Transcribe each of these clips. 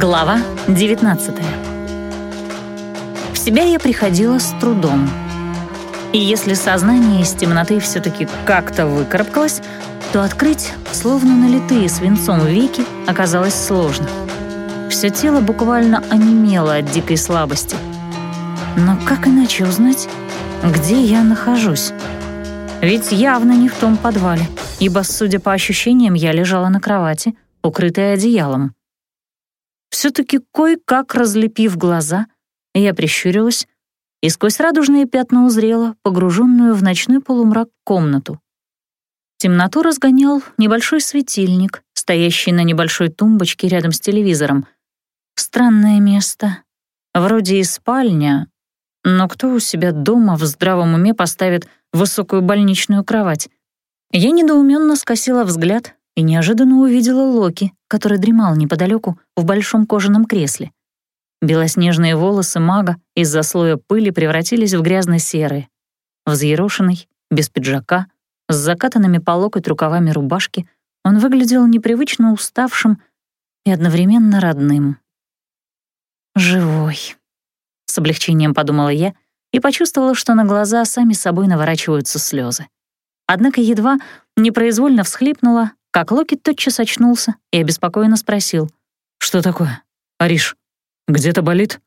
Глава 19 В себя я приходила с трудом. И если сознание из темноты все-таки как-то выкарабкалось, то открыть, словно налитые свинцом веки, оказалось сложно. Все тело буквально онемело от дикой слабости. Но как иначе узнать, где я нахожусь? Ведь явно не в том подвале, ибо, судя по ощущениям, я лежала на кровати, укрытая одеялом. Все-таки кое-как разлепив глаза, я прищурилась и сквозь радужные пятна узрела погруженную в ночной полумрак комнату. Темноту разгонял небольшой светильник, стоящий на небольшой тумбочке рядом с телевизором. Странное место. Вроде и спальня, но кто у себя дома в здравом уме поставит высокую больничную кровать? Я недоуменно скосила взгляд и неожиданно увидела Локи, который дремал неподалеку в большом кожаном кресле. Белоснежные волосы мага из-за слоя пыли превратились в грязно-серые. Взъерошенный, без пиджака, с закатанными по локоть рукавами рубашки, он выглядел непривычно уставшим и одновременно родным. «Живой», — с облегчением подумала я и почувствовала, что на глаза сами собой наворачиваются слезы. Однако едва непроизвольно всхлипнула, как Локи тотчас очнулся и обеспокоенно спросил. «Что такое? Ариш, где-то болит?»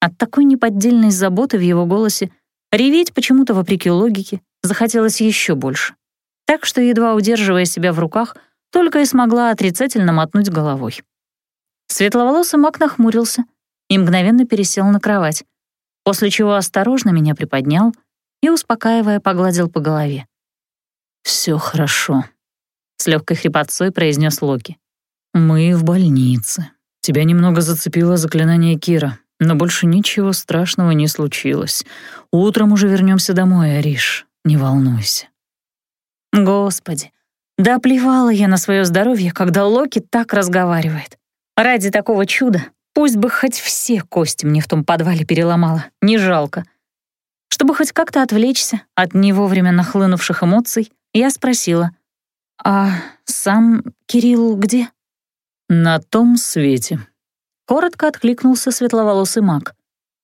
От такой неподдельной заботы в его голосе реветь почему-то вопреки логике захотелось еще больше. Так что, едва удерживая себя в руках, только и смогла отрицательно мотнуть головой. Светловолосый маг нахмурился и мгновенно пересел на кровать, после чего осторожно меня приподнял и, успокаивая, погладил по голове. «Все хорошо», — с легкой хрипотцой произнес Локи. «Мы в больнице. Тебя немного зацепило заклинание Кира, но больше ничего страшного не случилось. Утром уже вернемся домой, Ариш. Не волнуйся». Господи, да плевала я на свое здоровье, когда Локи так разговаривает. Ради такого чуда пусть бы хоть все кости мне в том подвале переломала, не жалко. Чтобы хоть как-то отвлечься от не вовремя нахлынувших эмоций, я спросила — «А сам Кирилл где?» «На том свете», — коротко откликнулся светловолосый маг.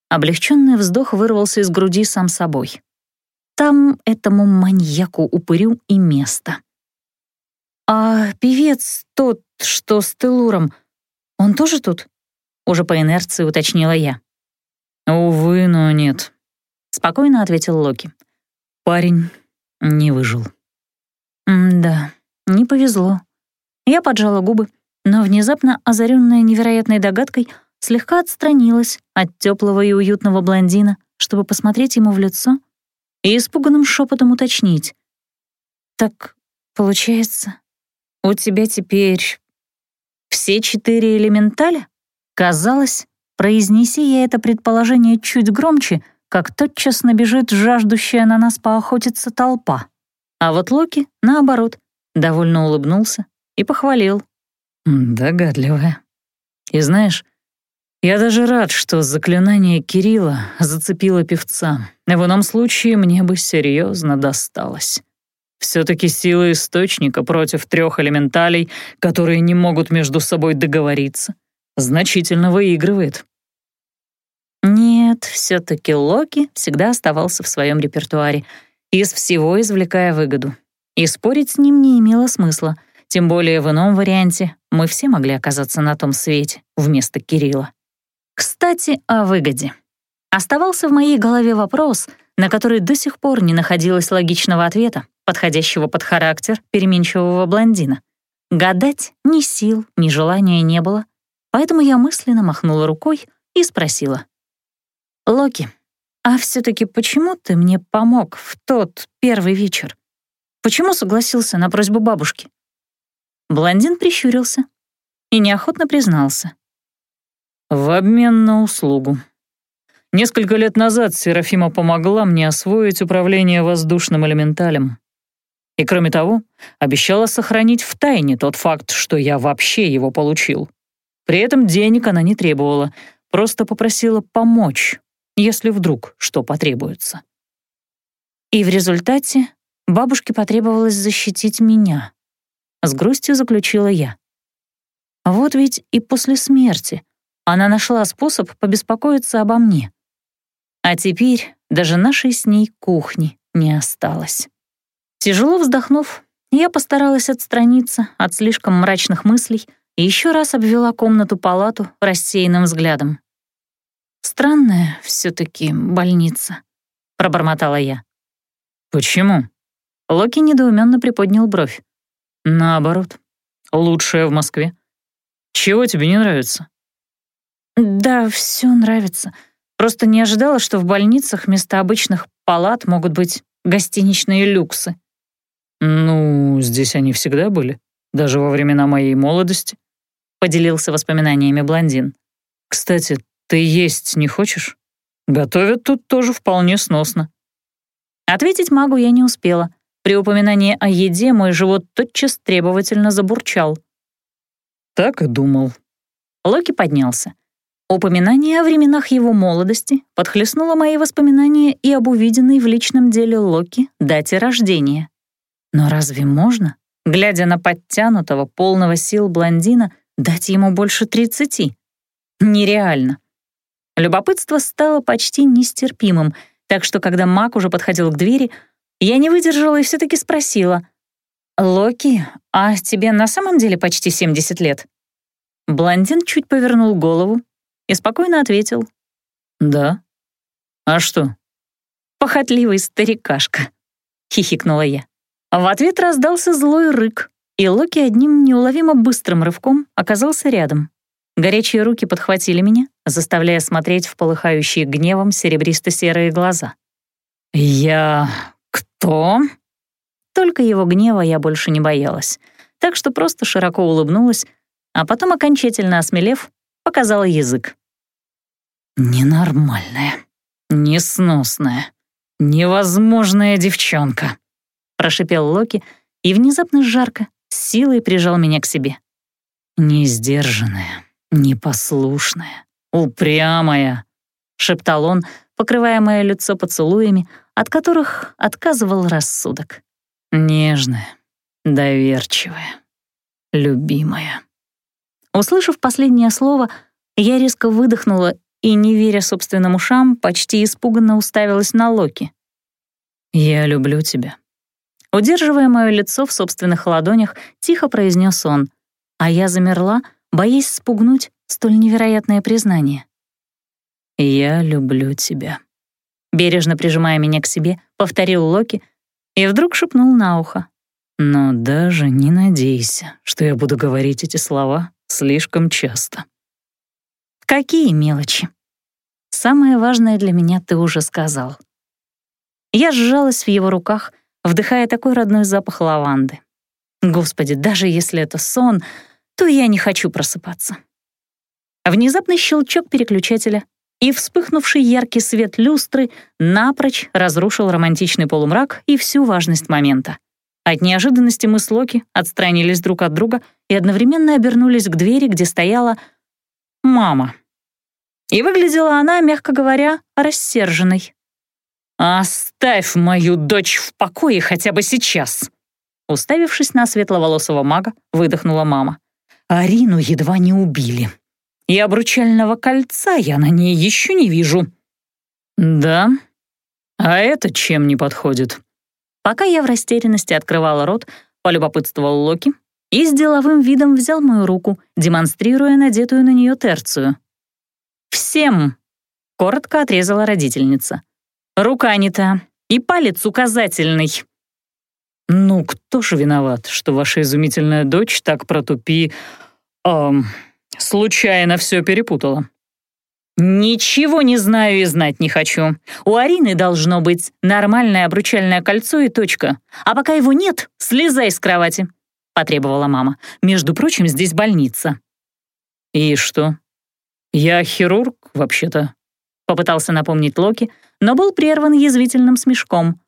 Облегченный вздох вырвался из груди сам собой. Там этому маньяку-упырю и место. «А певец тот, что с Телуром, он тоже тут?» Уже по инерции уточнила я. «Увы, но нет», — спокойно ответил Локи. «Парень не выжил». «Да, не повезло. Я поджала губы, но внезапно, озаренная невероятной догадкой, слегка отстранилась от теплого и уютного блондина, чтобы посмотреть ему в лицо и испуганным шепотом уточнить. «Так, получается, у тебя теперь все четыре элементаля?» Казалось, произнеси я это предположение чуть громче, как тотчас набежит жаждущая на нас поохотиться толпа. А вот Локи, наоборот, довольно улыбнулся и похвалил. «Догадливая. И знаешь, я даже рад, что заклинание Кирилла зацепило певца. В ином случае мне бы серьезно досталось. Все-таки сила источника против трех элементалей, которые не могут между собой договориться, значительно выигрывает. Нет, все-таки Локи всегда оставался в своем репертуаре, из всего извлекая выгоду и спорить с ним не имело смысла, тем более в ином варианте мы все могли оказаться на том свете вместо Кирилла. Кстати, о выгоде. Оставался в моей голове вопрос, на который до сих пор не находилось логичного ответа, подходящего под характер переменчивого блондина. Гадать ни сил, ни желания не было, поэтому я мысленно махнула рукой и спросила. «Локи, а все таки почему ты мне помог в тот первый вечер? Почему согласился на просьбу бабушки? Блондин прищурился и неохотно признался. В обмен на услугу. Несколько лет назад Серафима помогла мне освоить управление воздушным элементалем. И кроме того, обещала сохранить в тайне тот факт, что я вообще его получил. При этом денег она не требовала, просто попросила помочь, если вдруг что потребуется. И в результате Бабушке потребовалось защитить меня. С грустью заключила я. Вот ведь и после смерти она нашла способ побеспокоиться обо мне. А теперь даже нашей с ней кухни не осталось. Тяжело вздохнув, я постаралась отстраниться от слишком мрачных мыслей и еще раз обвела комнату-палату рассеянным взглядом. «Странная все таки больница», — пробормотала я. «Почему?» Локи недоуменно приподнял бровь. «Наоборот, лучшая в Москве. Чего тебе не нравится?» «Да, все нравится. Просто не ожидала, что в больницах вместо обычных палат могут быть гостиничные люксы». «Ну, здесь они всегда были, даже во времена моей молодости», — поделился воспоминаниями блондин. «Кстати, ты есть не хочешь? Готовят тут тоже вполне сносно». Ответить магу я не успела. При упоминании о еде мой живот тотчас требовательно забурчал. «Так и думал». Локи поднялся. Упоминание о временах его молодости подхлестнуло мои воспоминания и об увиденной в личном деле Локи дате рождения. Но разве можно, глядя на подтянутого, полного сил блондина, дать ему больше тридцати? Нереально. Любопытство стало почти нестерпимым, так что когда маг уже подходил к двери, я не выдержала и все таки спросила. «Локи, а тебе на самом деле почти 70 лет?» Блондин чуть повернул голову, и спокойно ответил. «Да. А что?» «Похотливый старикашка», — хихикнула я. В ответ раздался злой рык, и Локи одним неуловимо быстрым рывком оказался рядом. Горячие руки подхватили меня, заставляя смотреть в полыхающие гневом серебристо-серые глаза. «Я... кто?» Только его гнева я больше не боялась, так что просто широко улыбнулась, а потом, окончательно осмелев, показала язык. «Ненормальная, несносная, невозможная девчонка», — прошипел Локи и внезапно жарко, силой прижал меня к себе. «Несдержанная, непослушная, упрямая», — шептал он, покрывая мое лицо поцелуями, от которых отказывал рассудок. «Нежная, доверчивая, любимая». Услышав последнее слово, я резко выдохнула и, не веря собственным ушам, почти испуганно уставилась на Локи. «Я люблю тебя». Удерживая мое лицо в собственных ладонях, тихо произнес он, а я замерла, боясь спугнуть столь невероятное признание. «Я люблю тебя», — бережно прижимая меня к себе, повторил Локи и вдруг шепнул на ухо. «Но даже не надейся, что я буду говорить эти слова слишком часто». Какие мелочи? Самое важное для меня ты уже сказал. Я сжалась в его руках, вдыхая такой родной запах лаванды. Господи, даже если это сон, то я не хочу просыпаться. Внезапный щелчок переключателя и вспыхнувший яркий свет люстры напрочь разрушил романтичный полумрак и всю важность момента. От неожиданности мы с Локи отстранились друг от друга и одновременно обернулись к двери, где стояла мама. И выглядела она, мягко говоря, рассерженной. «Оставь мою дочь в покое хотя бы сейчас!» Уставившись на светловолосого мага, выдохнула мама. «Арину едва не убили. И обручального кольца я на ней еще не вижу». «Да? А это чем не подходит?» Пока я в растерянности открывала рот, полюбопытствовал Локи и с деловым видом взял мою руку, демонстрируя надетую на нее терцию. «Всем!» — коротко отрезала родительница. «Рука не та, и палец указательный». «Ну, кто же виноват, что ваша изумительная дочь так протупи... Эм, случайно все перепутала?» «Ничего не знаю и знать не хочу. У Арины должно быть нормальное обручальное кольцо и точка. А пока его нет, слезай с кровати», — потребовала мама. «Между прочим, здесь больница». «И что, «Я хирург, вообще-то», — попытался напомнить Локи, но был прерван язвительным смешком.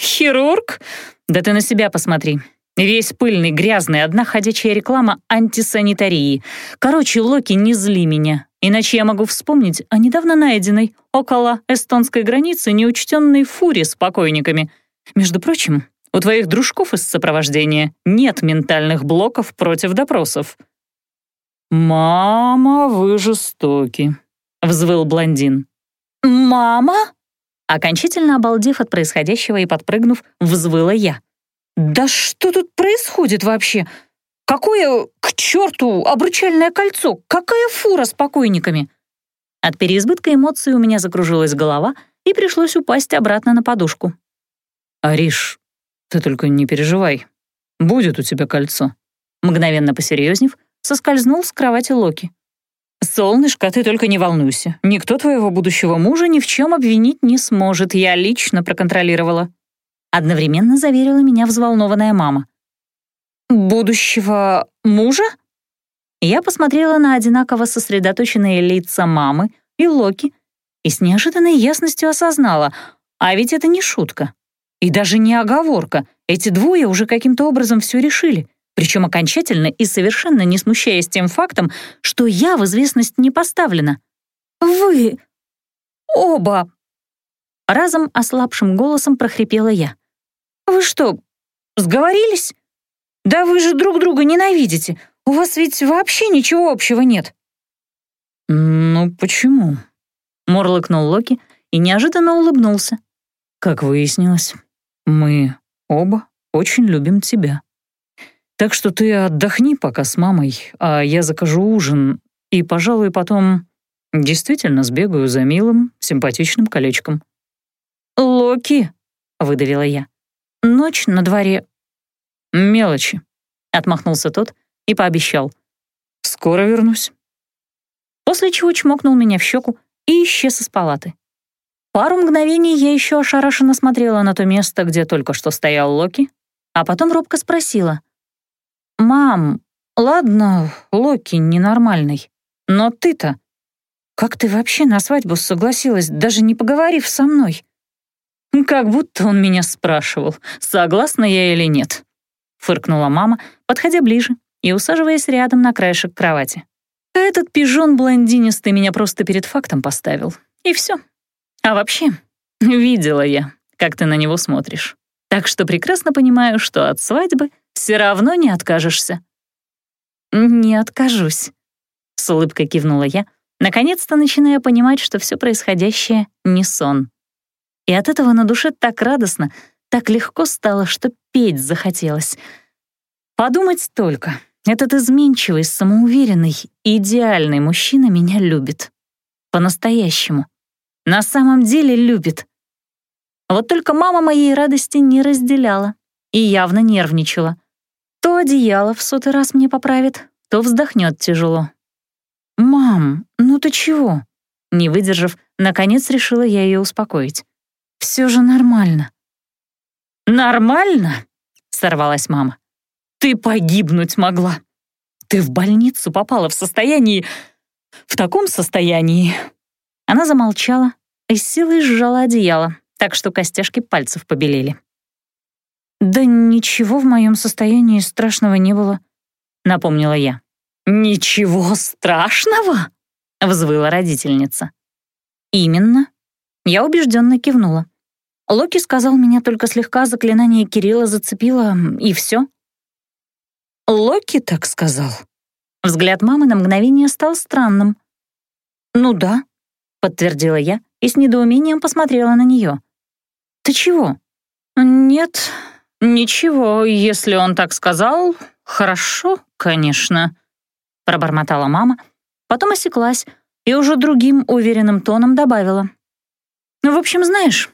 «Хирург? Да ты на себя посмотри. Весь пыльный, грязный, одна ходячая реклама антисанитарии. Короче, Локи, не зли меня, иначе я могу вспомнить о недавно найденной около эстонской границы неучтенной фуре с покойниками. Между прочим, у твоих дружков из сопровождения нет ментальных блоков против допросов». «Мама, вы жестоки», — взвыл блондин. «Мама?» Окончательно обалдев от происходящего и подпрыгнув, взвыла я. «Да что тут происходит вообще? Какое, к черту, обручальное кольцо? Какая фура с покойниками?» От переизбытка эмоций у меня закружилась голова, и пришлось упасть обратно на подушку. «Ариш, ты только не переживай. Будет у тебя кольцо». Мгновенно посерьезнев, соскользнул с кровати Локи. «Солнышко, ты только не волнуйся. Никто твоего будущего мужа ни в чем обвинить не сможет. Я лично проконтролировала». Одновременно заверила меня взволнованная мама. «Будущего мужа?» Я посмотрела на одинаково сосредоточенные лица мамы и Локи и с неожиданной ясностью осознала, а ведь это не шутка. И даже не оговорка. Эти двое уже каким-то образом все решили причем окончательно и совершенно не смущаясь тем фактом, что я в известность не поставлена. «Вы... оба...» Разом ослабшим голосом прохрипела я. «Вы что, сговорились? Да вы же друг друга ненавидите. У вас ведь вообще ничего общего нет». «Ну почему?» — морлыкнул Локи и неожиданно улыбнулся. «Как выяснилось, мы оба очень любим тебя». Так что ты отдохни пока с мамой, а я закажу ужин и, пожалуй, потом действительно сбегаю за милым, симпатичным колечком». «Локи», — выдавила я, — «ночь на дворе». «Мелочи», — отмахнулся тот и пообещал. «Скоро вернусь». После чего чмокнул меня в щеку и исчез из палаты. Пару мгновений я еще ошарашенно смотрела на то место, где только что стоял Локи, а потом робко спросила. «Мам, ладно, Локи ненормальный, но ты-то... Как ты вообще на свадьбу согласилась, даже не поговорив со мной?» «Как будто он меня спрашивал, согласна я или нет», — фыркнула мама, подходя ближе и усаживаясь рядом на краешек кровати. «А этот пижон блондинистый меня просто перед фактом поставил, и все. А вообще, видела я, как ты на него смотришь, так что прекрасно понимаю, что от свадьбы — все равно не откажешься». «Не откажусь», — с улыбкой кивнула я, наконец-то начиная понимать, что все происходящее — не сон. И от этого на душе так радостно, так легко стало, что петь захотелось. Подумать только, этот изменчивый, самоуверенный, идеальный мужчина меня любит. По-настоящему. На самом деле любит. Вот только мама моей радости не разделяла и явно нервничала. То одеяло в сотый раз мне поправит, то вздохнет тяжело. «Мам, ну ты чего?» Не выдержав, наконец решила я ее успокоить. «Все же нормально». «Нормально?» — сорвалась мама. «Ты погибнуть могла. Ты в больницу попала в состоянии... В таком состоянии...» Она замолчала и с силой сжала одеяло, так что костяшки пальцев побелели. «Да ничего в моем состоянии страшного не было», — напомнила я. «Ничего страшного?» — взвыла родительница. «Именно». Я убежденно кивнула. Локи сказал, меня только слегка заклинание Кирилла зацепило, и все. «Локи так сказал?» Взгляд мамы на мгновение стал странным. «Ну да», — подтвердила я и с недоумением посмотрела на нее. «Ты чего?» «Нет, «Ничего, если он так сказал, хорошо, конечно», — пробормотала мама, потом осеклась и уже другим уверенным тоном добавила. «Ну, «В общем, знаешь,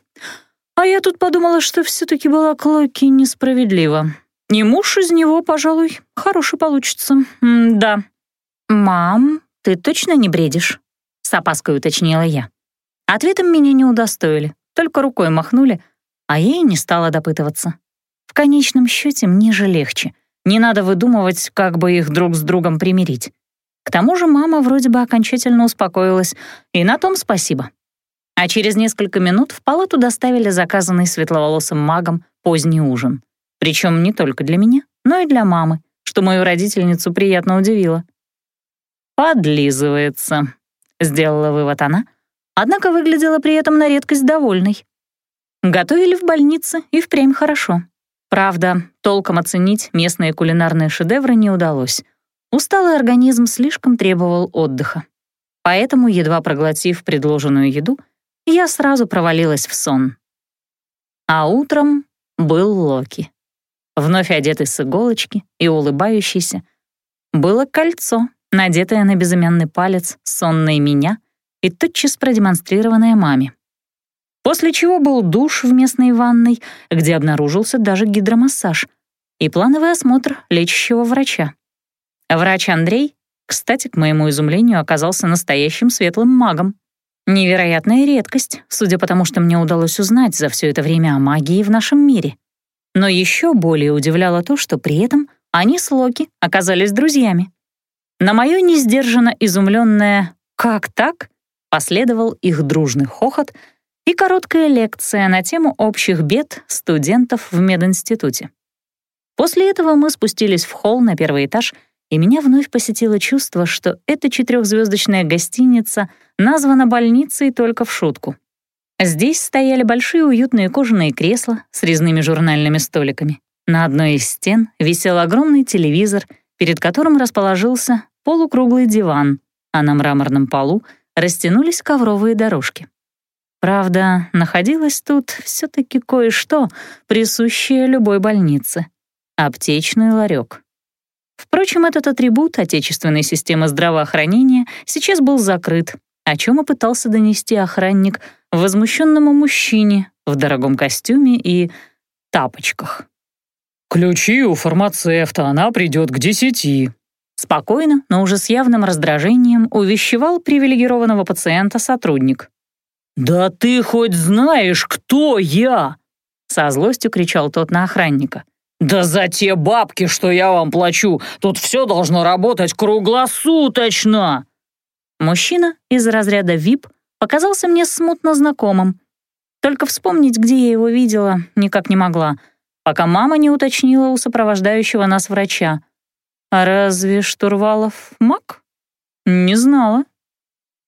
а я тут подумала, что все-таки была Клоки несправедлива. И муж из него, пожалуй, хороший получится. М да». «Мам, ты точно не бредишь?» — с опаской уточнила я. Ответом меня не удостоили, только рукой махнули, а я и не стала допытываться. В конечном счете мне же легче. Не надо выдумывать, как бы их друг с другом примирить. К тому же мама вроде бы окончательно успокоилась, и на том спасибо. А через несколько минут в палату доставили заказанный светловолосым магом поздний ужин. Причем не только для меня, но и для мамы, что мою родительницу приятно удивило. «Подлизывается», — сделала вывод она, однако выглядела при этом на редкость довольной. Готовили в больнице и впрямь хорошо. Правда, толком оценить местные кулинарные шедевры не удалось. Усталый организм слишком требовал отдыха. Поэтому, едва проглотив предложенную еду, я сразу провалилась в сон. А утром был Локи. Вновь одетый с иголочки и улыбающийся. Было кольцо, надетое на безымянный палец сонной меня и тотчас продемонстрированное маме. После чего был душ в местной ванной, где обнаружился даже гидромассаж, и плановый осмотр лечащего врача. Врач Андрей, кстати, к моему изумлению, оказался настоящим светлым магом. Невероятная редкость, судя по тому, что мне удалось узнать за все это время о магии в нашем мире. Но еще более удивляло то, что при этом они с Локи оказались друзьями. На мое несдержанно изумленное «как так?» последовал их дружный хохот и короткая лекция на тему общих бед студентов в мединституте. После этого мы спустились в холл на первый этаж — и меня вновь посетило чувство, что эта четырехзвездочная гостиница названа больницей только в шутку. Здесь стояли большие уютные кожаные кресла с резными журнальными столиками. На одной из стен висел огромный телевизор, перед которым расположился полукруглый диван, а на мраморном полу растянулись ковровые дорожки. Правда, находилось тут все таки кое-что, присущее любой больнице — аптечный ларек. Впрочем, этот атрибут отечественной системы здравоохранения сейчас был закрыт, о чем и пытался донести охранник возмущенному мужчине в дорогом костюме и тапочках. «Ключи у фармацевта, она придет к десяти», Спокойно, но уже с явным раздражением увещевал привилегированного пациента сотрудник. «Да ты хоть знаешь, кто я?» Со злостью кричал тот на охранника. «Да за те бабки, что я вам плачу, тут все должно работать круглосуточно!» Мужчина из разряда VIP показался мне смутно знакомым. Только вспомнить, где я его видела, никак не могла, пока мама не уточнила у сопровождающего нас врача. «А разве Штурвалов маг?» «Не знала».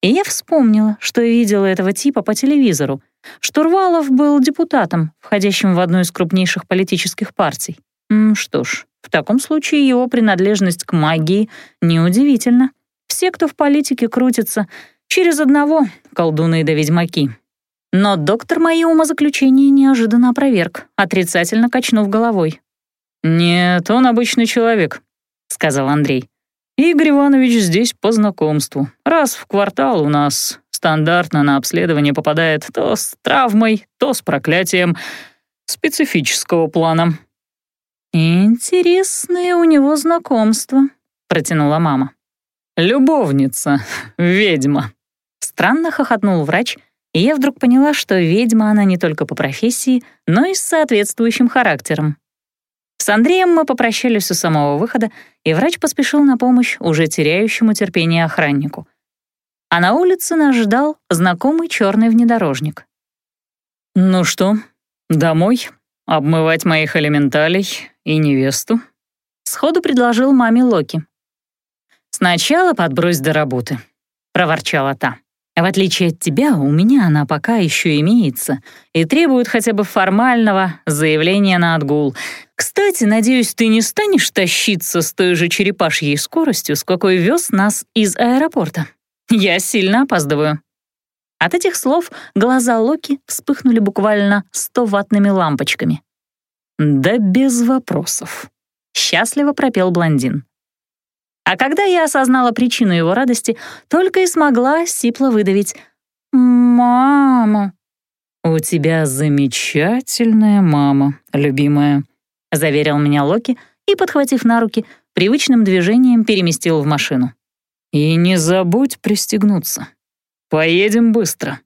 И я вспомнила, что видела этого типа по телевизору — Штурвалов был депутатом, входящим в одну из крупнейших политических партий. Что ж, в таком случае его принадлежность к магии неудивительна. Все, кто в политике крутится, через одного — колдуны да ведьмаки. Но доктор мои умозаключения неожиданно опроверг, отрицательно качнув головой. «Нет, он обычный человек», — сказал Андрей. «Игорь Иванович здесь по знакомству. Раз в квартал у нас стандартно на обследование попадает то с травмой, то с проклятием специфического плана. «Интересные у него знакомства», — протянула мама. «Любовница, ведьма». Странно хохотнул врач, и я вдруг поняла, что ведьма она не только по профессии, но и с соответствующим характером. С Андреем мы попрощались у самого выхода, и врач поспешил на помощь уже теряющему терпение охраннику а на улице нас ждал знакомый черный внедорожник. «Ну что, домой? Обмывать моих элементалей и невесту?» Сходу предложил маме Локи. «Сначала подбрось до работы», — проворчала та. «В отличие от тебя, у меня она пока еще имеется и требует хотя бы формального заявления на отгул. Кстати, надеюсь, ты не станешь тащиться с той же черепашьей скоростью, с какой вез нас из аэропорта». Я сильно опаздываю». От этих слов глаза Локи вспыхнули буквально сто-ваттными лампочками. «Да без вопросов», — счастливо пропел блондин. А когда я осознала причину его радости, только и смогла сипло выдавить «Мама». «У тебя замечательная мама, любимая», — заверил меня Локи и, подхватив на руки, привычным движением переместил в машину. И не забудь пристегнуться. Поедем быстро.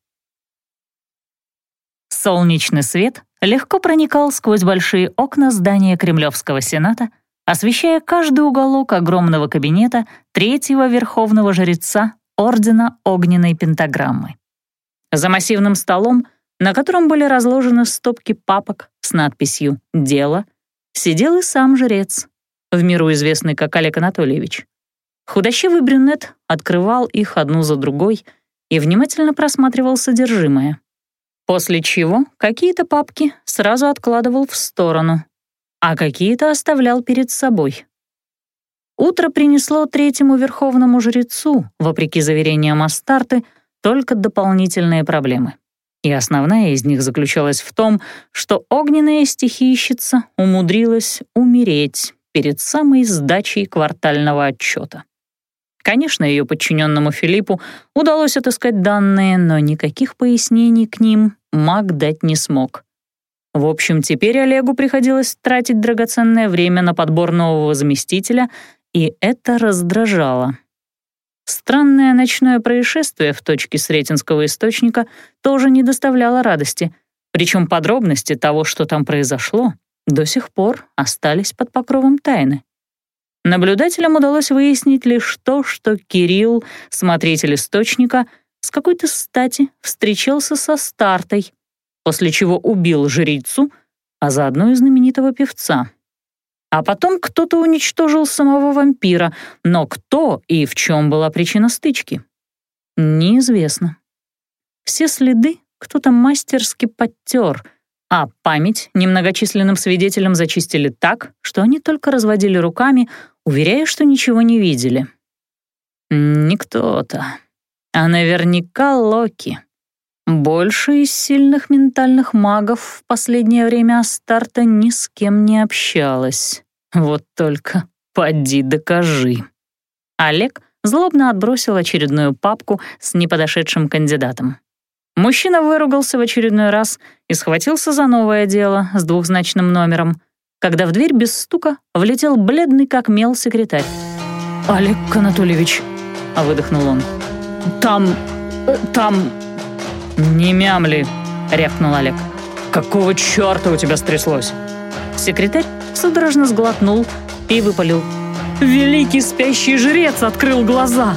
Солнечный свет легко проникал сквозь большие окна здания Кремлевского Сената, освещая каждый уголок огромного кабинета третьего верховного жреца Ордена Огненной Пентаграммы. За массивным столом, на котором были разложены стопки папок с надписью «Дело», сидел и сам жрец, в миру известный как Олег Анатольевич. Худощавый брюнет открывал их одну за другой и внимательно просматривал содержимое. После чего какие-то папки сразу откладывал в сторону, а какие-то оставлял перед собой. Утро принесло третьему верховному жрецу, вопреки заверениям Астарты, только дополнительные проблемы. И основная из них заключалась в том, что огненная стихийщица умудрилась умереть перед самой сдачей квартального отчета. Конечно, ее подчиненному Филиппу удалось отыскать данные, но никаких пояснений к ним маг дать не смог. В общем, теперь Олегу приходилось тратить драгоценное время на подбор нового заместителя, и это раздражало. Странное ночное происшествие в точке Сретенского источника тоже не доставляло радости, причем подробности того, что там произошло, до сих пор остались под покровом тайны. Наблюдателям удалось выяснить лишь то, что Кирилл, смотритель источника, с какой-то стати встречался со Стартой, после чего убил жрицу, а заодно и знаменитого певца. А потом кто-то уничтожил самого вампира, но кто и в чем была причина стычки? Неизвестно. Все следы кто-то мастерски подтер, а память немногочисленным свидетелям зачистили так, что они только разводили руками, уверяя, что ничего не видели. Не кто-то, а наверняка Локи. Больше из сильных ментальных магов в последнее время Астарта ни с кем не общалась. Вот только поди докажи. Олег злобно отбросил очередную папку с неподошедшим кандидатом. Мужчина выругался в очередной раз и схватился за новое дело с двухзначным номером, когда в дверь без стука влетел бледный как мел секретарь. «Олег Анатольевич», — выдохнул он, — «там... Э, там...» «Не мямли!» — рявкнул Олег. «Какого черта у тебя стряслось?» Секретарь судорожно сглотнул и выпалил. «Великий спящий жрец открыл глаза!»